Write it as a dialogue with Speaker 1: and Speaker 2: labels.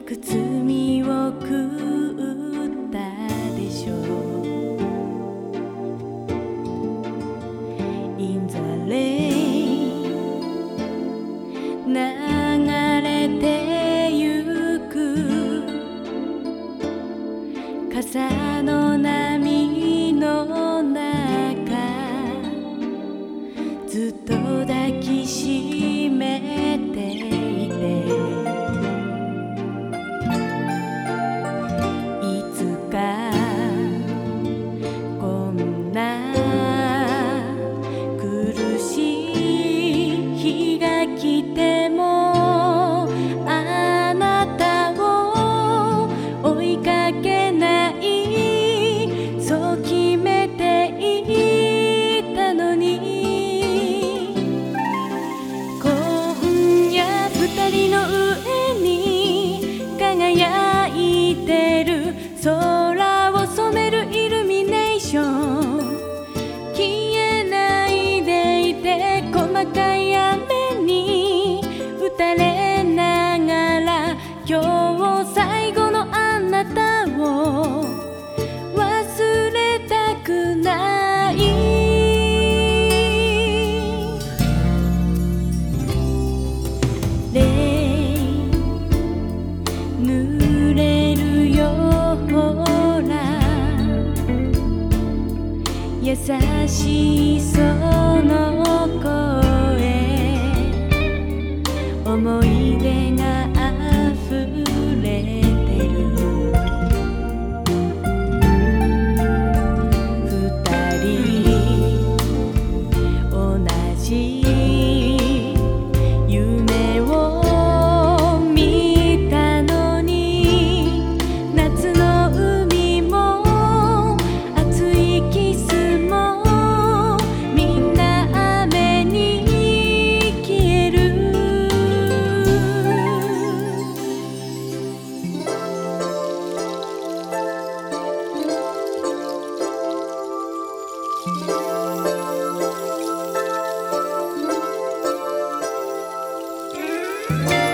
Speaker 1: く罪を夜二人の上に輝いてる。空を染めるイルミネーション。消えないでいて細かい雨に打たれながら今日最後のあなたを優しいその声。思い Bye.